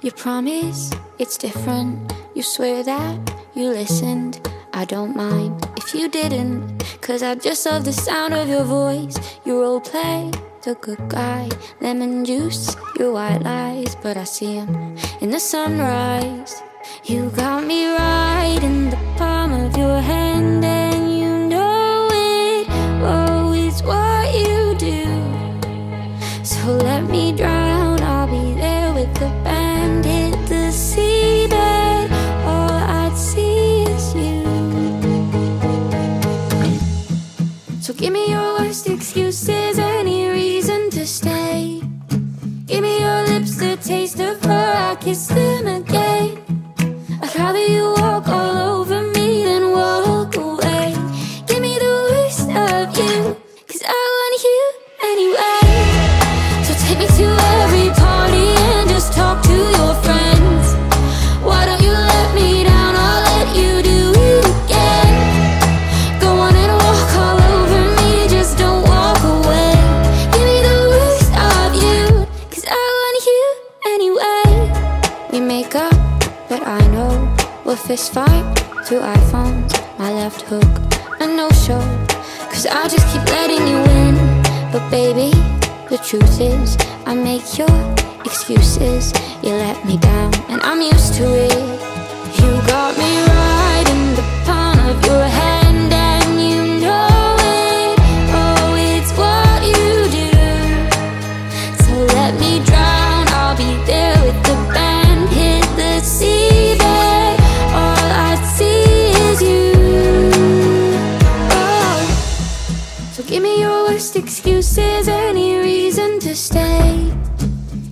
You promise it's different. You swear that you listened. I don't mind if you didn't. Cause I just love the sound of your voice. You role play the good guy. Lemon juice, your white lies. But I see him in the sunrise. You got me right in the So give me your worst excuses, any reason to stay. Give me your lips, the taste of her. I kiss them We make up, but I know we'll fist fight through iPhones. My left hook, a no show. Cause I just keep letting you win. But baby, the truth is, I make your excuses. You let me down, and I'm used to it. You got give me your worst excuses, any reason to stay.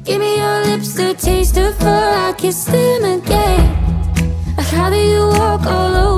Give me your lips, the taste of her. I kiss them again. I'd rather you walk all over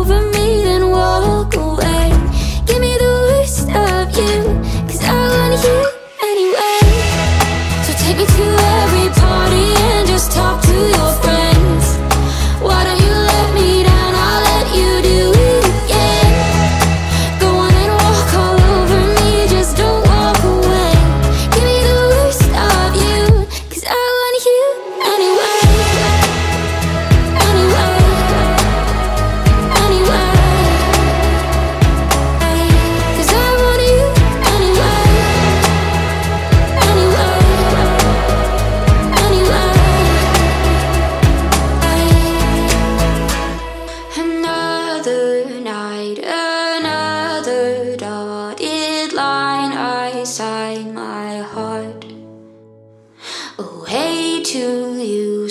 I sign my heart away to you.